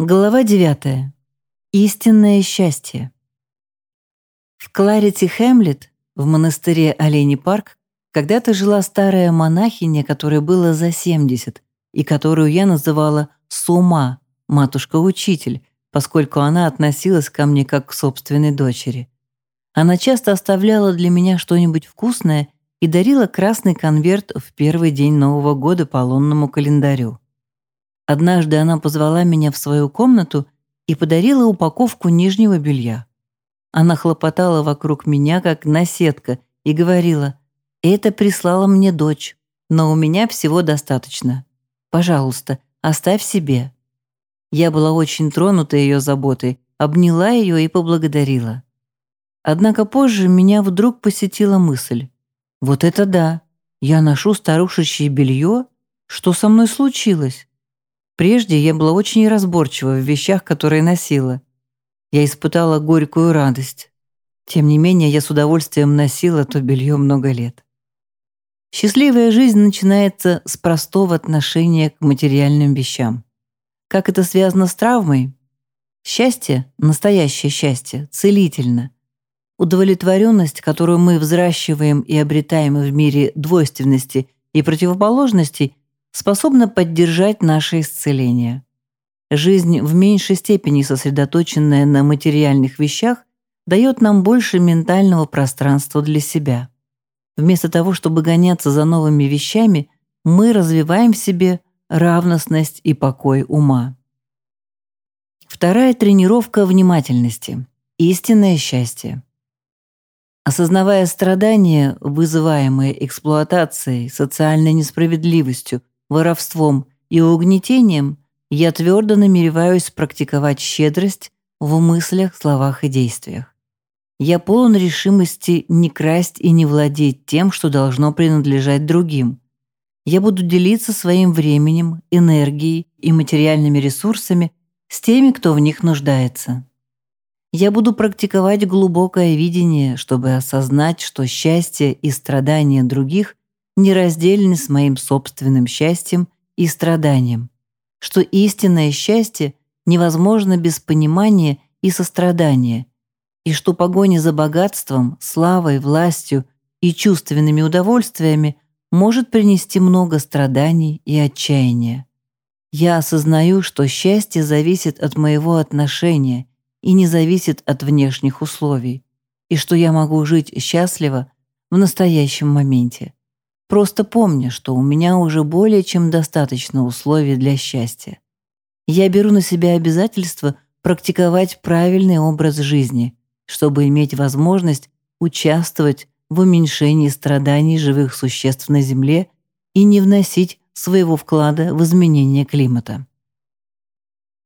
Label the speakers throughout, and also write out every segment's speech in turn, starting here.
Speaker 1: Глава 9. Истинное счастье. В Кларити Хэмлет, в монастыре Оленей Парк, когда-то жила старая монахиня, которой было за 70, и которую я называла Сума, матушка-учитель, поскольку она относилась ко мне как к собственной дочери. Она часто оставляла для меня что-нибудь вкусное и дарила красный конверт в первый день Нового года по лунному календарю. Однажды она позвала меня в свою комнату и подарила упаковку нижнего белья. Она хлопотала вокруг меня, как наседка, и говорила, «Это прислала мне дочь, но у меня всего достаточно. Пожалуйста, оставь себе». Я была очень тронута ее заботой, обняла ее и поблагодарила. Однако позже меня вдруг посетила мысль. «Вот это да! Я ношу старушечье белье? Что со мной случилось?» Прежде я была очень разборчива в вещах, которые носила. Я испытала горькую радость. Тем не менее, я с удовольствием носила то белье много лет. Счастливая жизнь начинается с простого отношения к материальным вещам. Как это связано с травмой? Счастье, настоящее счастье, целительно. Удовлетворенность, которую мы взращиваем и обретаем в мире двойственности и противоположностей, способна поддержать наше исцеление. Жизнь в меньшей степени сосредоточенная на материальных вещах дает нам больше ментального пространства для себя. Вместо того, чтобы гоняться за новыми вещами, мы развиваем в себе равностность и покой ума. Вторая тренировка внимательности. Истинное счастье. Осознавая страдания, вызываемые эксплуатацией, социальной несправедливостью, воровством и угнетением, я твердо намереваюсь практиковать щедрость в мыслях, словах и действиях. Я полон решимости не красть и не владеть тем, что должно принадлежать другим. Я буду делиться своим временем, энергией и материальными ресурсами с теми, кто в них нуждается. Я буду практиковать глубокое видение, чтобы осознать, что счастье и страдания других нераздельны с моим собственным счастьем и страданием, что истинное счастье невозможно без понимания и сострадания, и что погоня за богатством, славой, властью и чувственными удовольствиями может принести много страданий и отчаяния. Я осознаю, что счастье зависит от моего отношения и не зависит от внешних условий, и что я могу жить счастливо в настоящем моменте. Просто помни, что у меня уже более чем достаточно условий для счастья. Я беру на себя обязательство практиковать правильный образ жизни, чтобы иметь возможность участвовать в уменьшении страданий живых существ на Земле и не вносить своего вклада в изменение климата.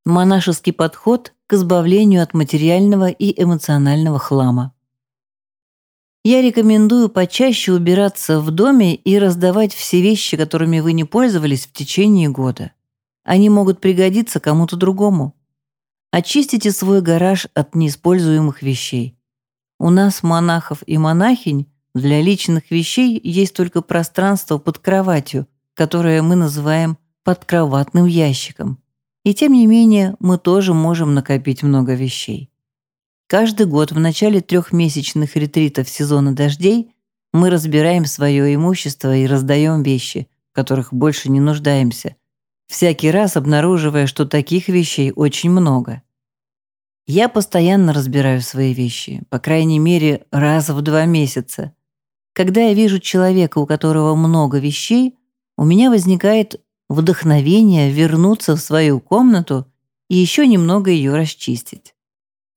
Speaker 1: Монашеский подход к избавлению от материального и эмоционального хлама. Я рекомендую почаще убираться в доме и раздавать все вещи, которыми вы не пользовались в течение года. Они могут пригодиться кому-то другому. Очистите свой гараж от неиспользуемых вещей. У нас, монахов и монахинь, для личных вещей есть только пространство под кроватью, которое мы называем подкроватным ящиком. И тем не менее, мы тоже можем накопить много вещей. Каждый год в начале трехмесячных ретритов сезона дождей мы разбираем свое имущество и раздаем вещи, в которых больше не нуждаемся, всякий раз обнаруживая, что таких вещей очень много. Я постоянно разбираю свои вещи, по крайней мере, раз в два месяца. Когда я вижу человека, у которого много вещей, у меня возникает вдохновение вернуться в свою комнату и еще немного ее расчистить.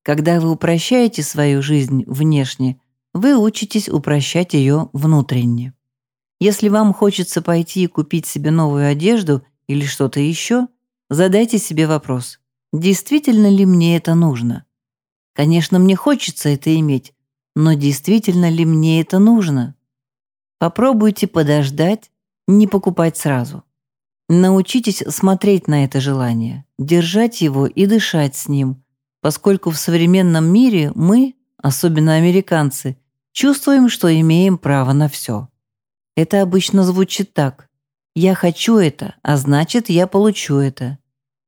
Speaker 1: Когда вы упрощаете свою жизнь внешне, вы учитесь упрощать ее внутренне. Если вам хочется пойти и купить себе новую одежду или что-то еще, задайте себе вопрос, действительно ли мне это нужно? Конечно, мне хочется это иметь, но действительно ли мне это нужно? Попробуйте подождать, не покупать сразу. Научитесь смотреть на это желание, держать его и дышать с ним, поскольку в современном мире мы, особенно американцы, чувствуем, что имеем право на все. Это обычно звучит так. «Я хочу это, а значит, я получу это».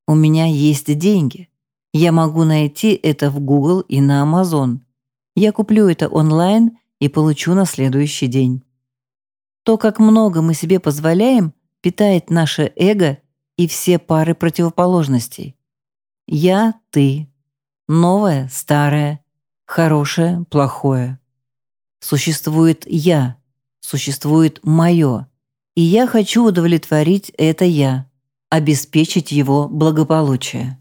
Speaker 1: У меня есть деньги. Я могу найти это в Google и на Amazon. Я куплю это онлайн и получу на следующий день. То, как много мы себе позволяем, питает наше эго и все пары противоположностей. Я, ты. Новое, старое. Хорошее, плохое. Существует я. Существует мое. И я хочу удовлетворить это я, обеспечить его благополучие.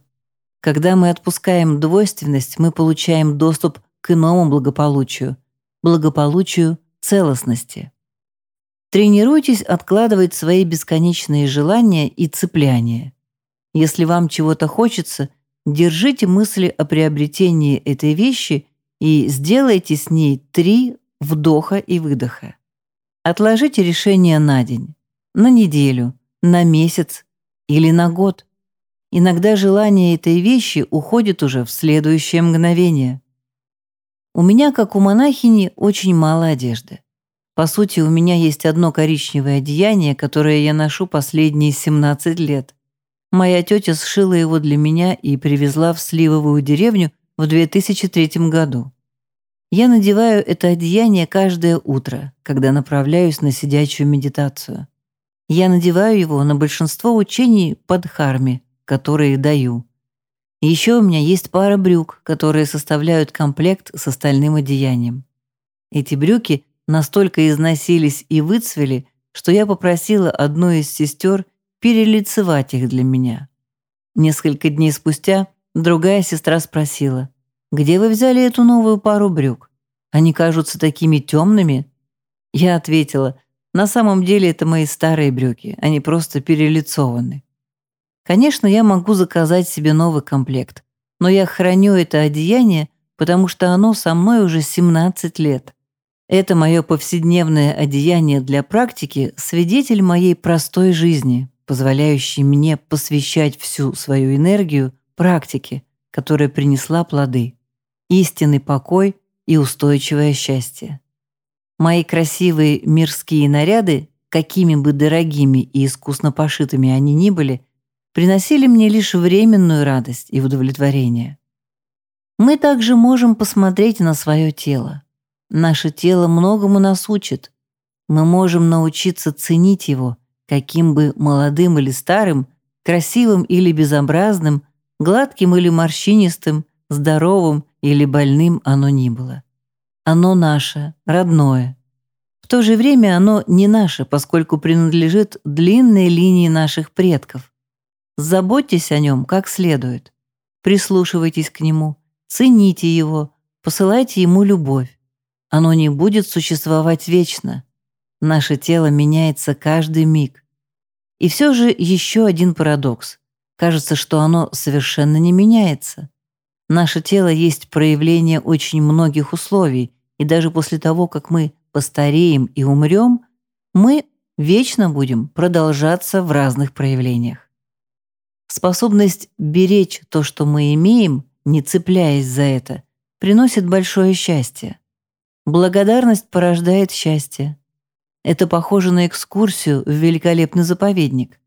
Speaker 1: Когда мы отпускаем двойственность, мы получаем доступ к иному благополучию, благополучию целостности. Тренируйтесь откладывать свои бесконечные желания и цепляния. Если вам чего-то хочется, держите мысли о приобретении этой вещи и сделайте с ней три вдоха и выдоха. Отложите решение на день, на неделю, на месяц или на год. Иногда желание этой вещи уходит уже в следующее мгновение. У меня, как у монахини, очень мало одежды. По сути, у меня есть одно коричневое одеяние, которое я ношу последние 17 лет. Моя тетя сшила его для меня и привезла в Сливовую деревню в 2003 году. Я надеваю это одеяние каждое утро, когда направляюсь на сидячую медитацию. Я надеваю его на большинство учений под харми, которые даю. еще у меня есть пара брюк, которые составляют комплект с остальным одеянием. Эти брюки настолько износились и выцвели, что я попросила одну из сестер перелицевать их для меня. Несколько дней спустя другая сестра спросила, «Где вы взяли эту новую пару брюк? Они кажутся такими темными». Я ответила, «На самом деле это мои старые брюки, они просто перелицованы». Конечно, я могу заказать себе новый комплект, но я храню это одеяние, потому что оно со мной уже 17 лет. Это мое повседневное одеяние для практики – свидетель моей простой жизни, позволяющий мне посвящать всю свою энергию практике, которая принесла плоды, истинный покой и устойчивое счастье. Мои красивые мирские наряды, какими бы дорогими и искусно пошитыми они ни были, приносили мне лишь временную радость и удовлетворение. Мы также можем посмотреть на свое тело. Наше тело многому нас учит. Мы можем научиться ценить его, каким бы молодым или старым, красивым или безобразным, гладким или морщинистым, здоровым или больным оно ни было. Оно наше, родное. В то же время оно не наше, поскольку принадлежит длинной линии наших предков. Заботьтесь о нем как следует. Прислушивайтесь к нему, цените его, посылайте ему любовь. Оно не будет существовать вечно. Наше тело меняется каждый миг. И все же еще один парадокс. Кажется, что оно совершенно не меняется. Наше тело есть проявление очень многих условий, и даже после того, как мы постареем и умрем, мы вечно будем продолжаться в разных проявлениях. Способность беречь то, что мы имеем, не цепляясь за это, приносит большое счастье. Благодарность порождает счастье. Это похоже на экскурсию в великолепный заповедник.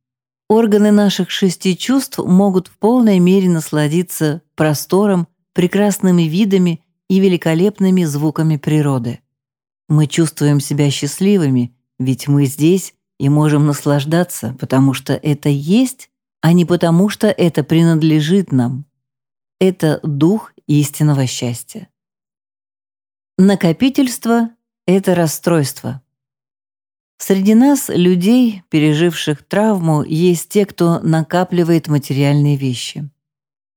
Speaker 1: Органы наших шести чувств могут в полной мере насладиться простором, прекрасными видами и великолепными звуками природы. Мы чувствуем себя счастливыми, ведь мы здесь и можем наслаждаться, потому что это есть, а не потому что это принадлежит нам. Это дух истинного счастья. Накопительство — это расстройство. Среди нас, людей, переживших травму, есть те, кто накапливает материальные вещи.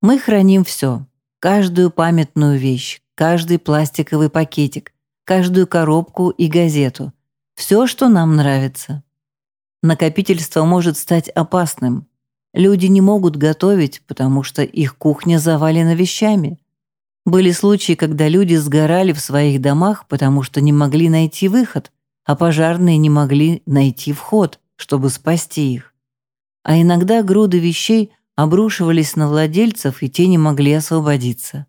Speaker 1: Мы храним все, каждую памятную вещь, каждый пластиковый пакетик, каждую коробку и газету, все, что нам нравится. Накопительство может стать опасным. Люди не могут готовить, потому что их кухня завалена вещами. Были случаи, когда люди сгорали в своих домах, потому что не могли найти выход, а пожарные не могли найти вход, чтобы спасти их. А иногда груды вещей обрушивались на владельцев, и те не могли освободиться.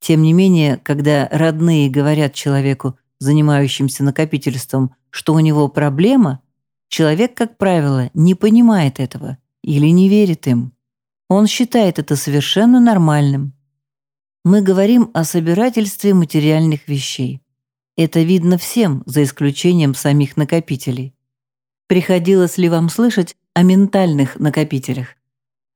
Speaker 1: Тем не менее, когда родные говорят человеку, занимающимся накопительством, что у него проблема, человек, как правило, не понимает этого или не верит им. Он считает это совершенно нормальным. Мы говорим о собирательстве материальных вещей. Это видно всем, за исключением самих накопителей. Приходилось ли вам слышать о ментальных накопителях?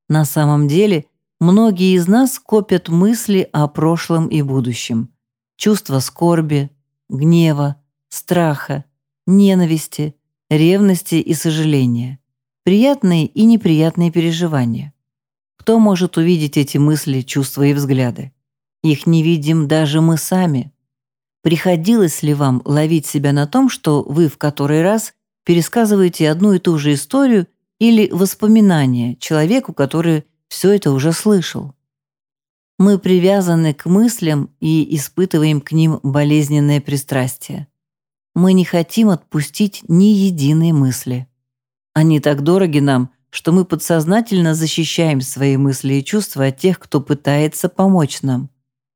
Speaker 1: На самом деле, многие из нас копят мысли о прошлом и будущем, чувства скорби, гнева, страха, ненависти, ревности и сожаления, приятные и неприятные переживания. Кто может увидеть эти мысли, чувства и взгляды? Их не видим даже мы сами. Приходилось ли вам ловить себя на том, что вы в который раз пересказываете одну и ту же историю или воспоминания человеку, который все это уже слышал? Мы привязаны к мыслям и испытываем к ним болезненное пристрастие. Мы не хотим отпустить ни единой мысли. Они так дороги нам, что мы подсознательно защищаем свои мысли и чувства от тех, кто пытается помочь нам.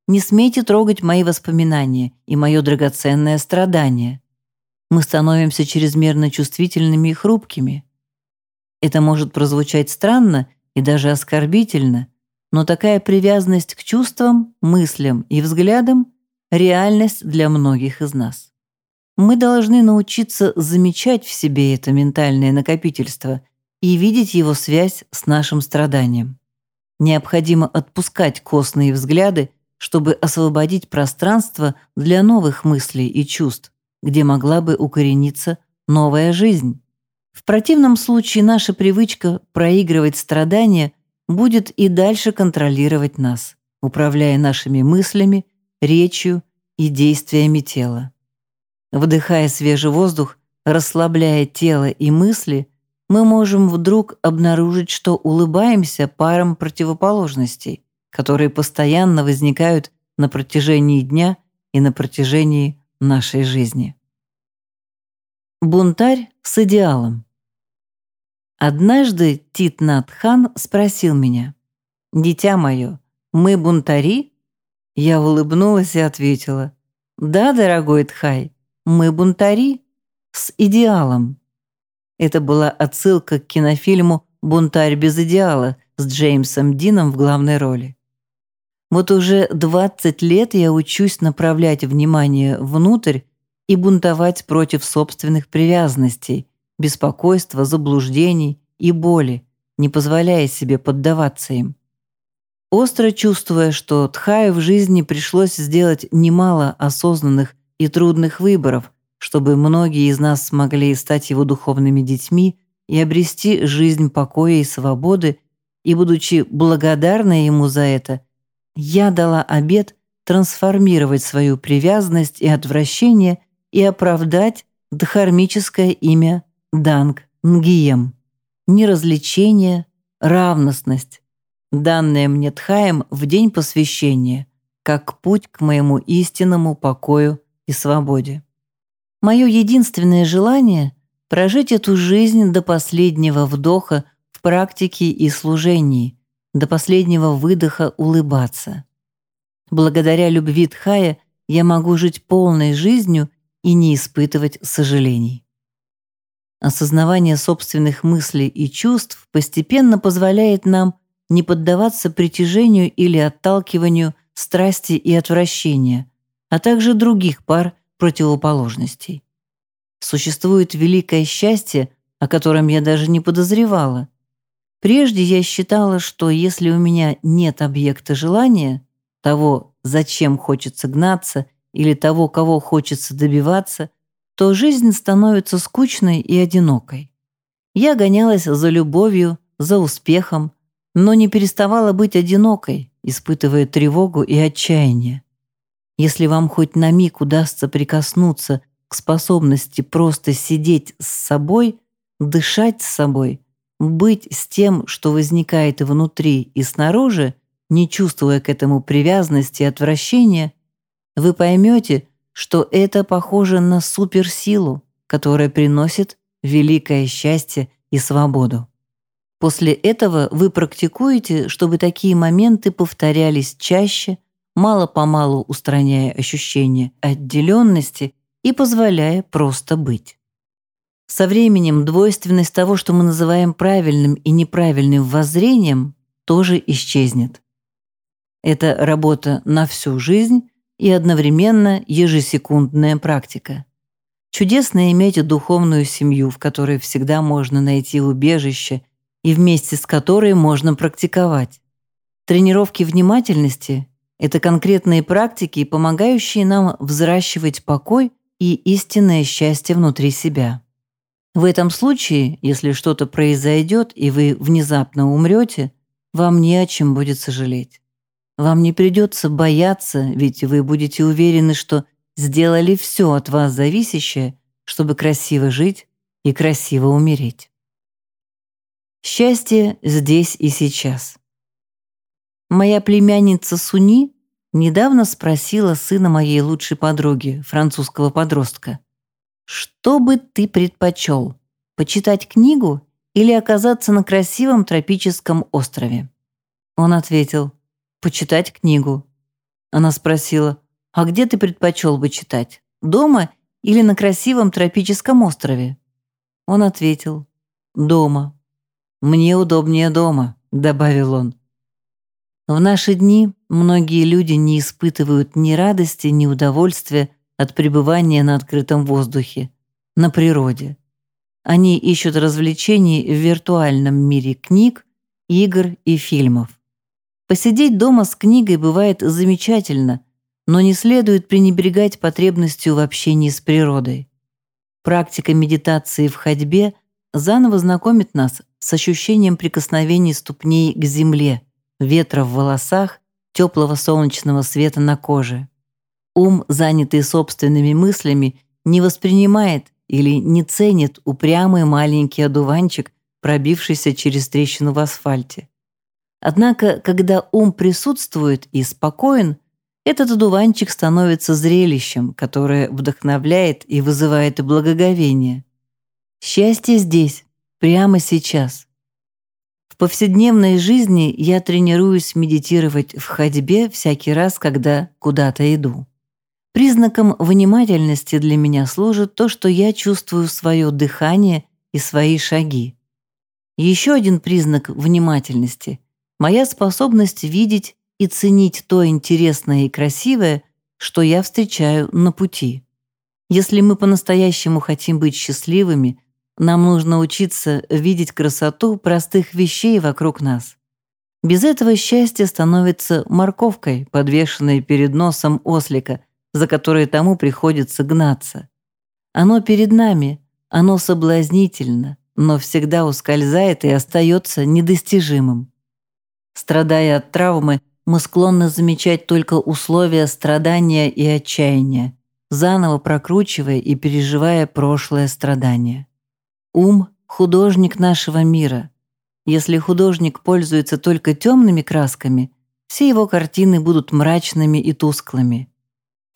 Speaker 1: Не смейте трогать мои воспоминания и мое драгоценное страдание. Мы становимся чрезмерно чувствительными и хрупкими. Это может прозвучать странно и даже оскорбительно, но такая привязанность к чувствам, мыслям и взглядам – реальность для многих из нас. Мы должны научиться замечать в себе это ментальное накопительство и видеть его связь с нашим страданием. Необходимо отпускать костные взгляды чтобы освободить пространство для новых мыслей и чувств, где могла бы укорениться новая жизнь. В противном случае наша привычка проигрывать страдания будет и дальше контролировать нас, управляя нашими мыслями, речью и действиями тела. Вдыхая свежий воздух, расслабляя тело и мысли, мы можем вдруг обнаружить, что улыбаемся парам противоположностей, которые постоянно возникают на протяжении дня и на протяжении нашей жизни. Бунтарь с идеалом. Однажды Тит Хан спросил меня, «Дитя мое, мы бунтари?» Я улыбнулась и ответила, «Да, дорогой Тхай, мы бунтари с идеалом». Это была отсылка к кинофильму «Бунтарь без идеала» с Джеймсом Дином в главной роли. Вот уже 20 лет я учусь направлять внимание внутрь и бунтовать против собственных привязанностей, беспокойства, заблуждений и боли, не позволяя себе поддаваться им. Остро чувствуя, что Тхаю в жизни пришлось сделать немало осознанных и трудных выборов, чтобы многие из нас смогли стать его духовными детьми и обрести жизнь покоя и свободы, и, будучи благодарна ему за это, я дала обет трансформировать свою привязанность и отвращение и оправдать дхармическое имя Данг Нгием. Неразвлечение, равностность, данное мне Тхаем в день посвящения, как путь к моему истинному покою и свободе. Мое единственное желание – прожить эту жизнь до последнего вдоха в практике и служении, до последнего выдоха улыбаться. Благодаря любви Тхая я могу жить полной жизнью и не испытывать сожалений. Осознавание собственных мыслей и чувств постепенно позволяет нам не поддаваться притяжению или отталкиванию страсти и отвращения, а также других пар противоположностей. Существует великое счастье, о котором я даже не подозревала, Прежде я считала, что если у меня нет объекта желания, того, зачем хочется гнаться, или того, кого хочется добиваться, то жизнь становится скучной и одинокой. Я гонялась за любовью, за успехом, но не переставала быть одинокой, испытывая тревогу и отчаяние. Если вам хоть на миг удастся прикоснуться к способности просто сидеть с собой, дышать с собой – быть с тем, что возникает внутри, и снаружи, не чувствуя к этому привязанности и отвращения, вы поймете, что это похоже на суперсилу, которая приносит великое счастье и свободу. После этого вы практикуете, чтобы такие моменты повторялись чаще, мало-помалу устраняя ощущение отделенности и позволяя просто быть. Со временем двойственность того, что мы называем правильным и неправильным воззрением, тоже исчезнет. Это работа на всю жизнь и одновременно ежесекундная практика. Чудесно иметь духовную семью, в которой всегда можно найти убежище и вместе с которой можно практиковать. Тренировки внимательности – это конкретные практики, помогающие нам взращивать покой и истинное счастье внутри себя. В этом случае, если что-то произойдет и вы внезапно умрете, вам не о чем будет сожалеть. Вам не придется бояться, ведь вы будете уверены, что сделали все от вас зависящее, чтобы красиво жить и красиво умереть. Счастье здесь и сейчас. Моя племянница Суни недавно спросила сына моей лучшей подруги, французского подростка, «Что бы ты предпочел, почитать книгу или оказаться на красивом тропическом острове?» Он ответил, «Почитать книгу». Она спросила, «А где ты предпочел бы читать, дома или на красивом тропическом острове?» Он ответил, «Дома». «Мне удобнее дома», — добавил он. В наши дни многие люди не испытывают ни радости, ни удовольствия от пребывания на открытом воздухе, на природе. Они ищут развлечений в виртуальном мире книг, игр и фильмов. Посидеть дома с книгой бывает замечательно, но не следует пренебрегать потребностью в общении с природой. Практика медитации в ходьбе заново знакомит нас с ощущением прикосновений ступней к земле, ветра в волосах, теплого солнечного света на коже. Ум, занятый собственными мыслями, не воспринимает или не ценит упрямый маленький одуванчик, пробившийся через трещину в асфальте. Однако, когда ум присутствует и спокоен, этот одуванчик становится зрелищем, которое вдохновляет и вызывает благоговение. Счастье здесь, прямо сейчас. В повседневной жизни я тренируюсь медитировать в ходьбе всякий раз, когда куда-то иду. Признаком внимательности для меня служит то, что я чувствую свое дыхание и свои шаги. Еще один признак внимательности — моя способность видеть и ценить то интересное и красивое, что я встречаю на пути. Если мы по-настоящему хотим быть счастливыми — нам нужно учиться видеть красоту простых вещей вокруг нас. Без этого счастье становится морковкой, подвешенной перед носом ослика, за которой тому приходится гнаться. Оно перед нами, оно соблазнительно, но всегда ускользает и остается недостижимым. Страдая от травмы, мы склонны замечать только условия страдания и отчаяния, заново прокручивая и переживая прошлое страдание. Ум — художник нашего мира. Если художник пользуется только темными красками, все его картины будут мрачными и тусклыми.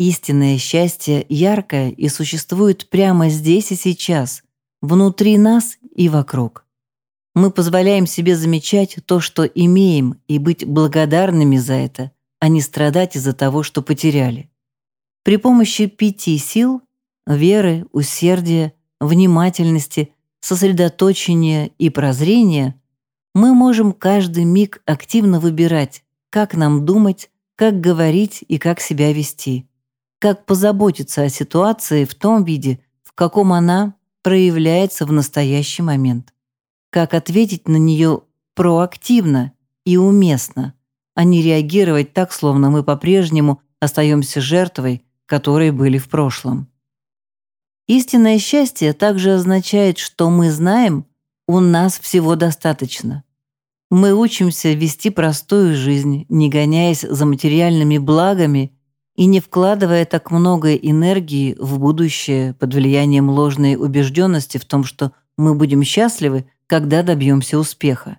Speaker 1: Истинное счастье яркое и существует прямо здесь и сейчас, внутри нас и вокруг. Мы позволяем себе замечать то, что имеем, и быть благодарными за это, а не страдать из-за того, что потеряли. При помощи пяти сил — веры, усердия, внимательности — сосредоточения и прозрения, мы можем каждый миг активно выбирать, как нам думать, как говорить и как себя вести, как позаботиться о ситуации в том виде, в каком она проявляется в настоящий момент, как ответить на нее проактивно и уместно, а не реагировать так, словно мы по-прежнему остаемся жертвой, которой были в прошлом. Истинное счастье также означает, что мы знаем, у нас всего достаточно. Мы учимся вести простую жизнь, не гоняясь за материальными благами и не вкладывая так много энергии в будущее под влиянием ложной убежденности в том, что мы будем счастливы, когда добьемся успеха.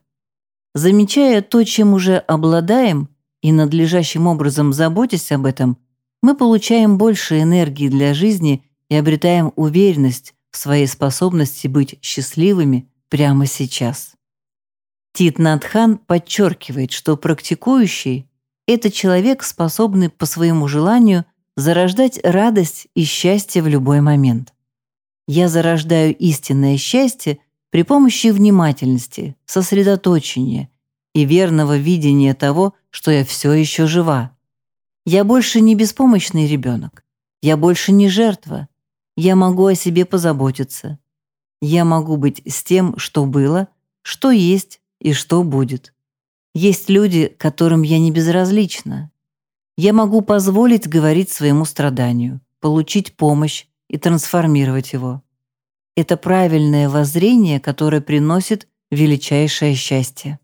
Speaker 1: Замечая то, чем уже обладаем, и надлежащим образом заботясь об этом, мы получаем больше энергии для жизни и обретаем уверенность в своей способности быть счастливыми прямо сейчас. Тит Надхан подчеркивает, что практикующий — это человек, способный по своему желанию зарождать радость и счастье в любой момент. Я зарождаю истинное счастье при помощи внимательности, сосредоточения и верного видения того, что я все еще жива. Я больше не беспомощный ребенок. Я больше не жертва. Я могу о себе позаботиться. Я могу быть с тем, что было, что есть и что будет. Есть люди, которым я не безразлична. Я могу позволить говорить своему страданию, получить помощь и трансформировать его. Это правильное воззрение, которое приносит величайшее счастье.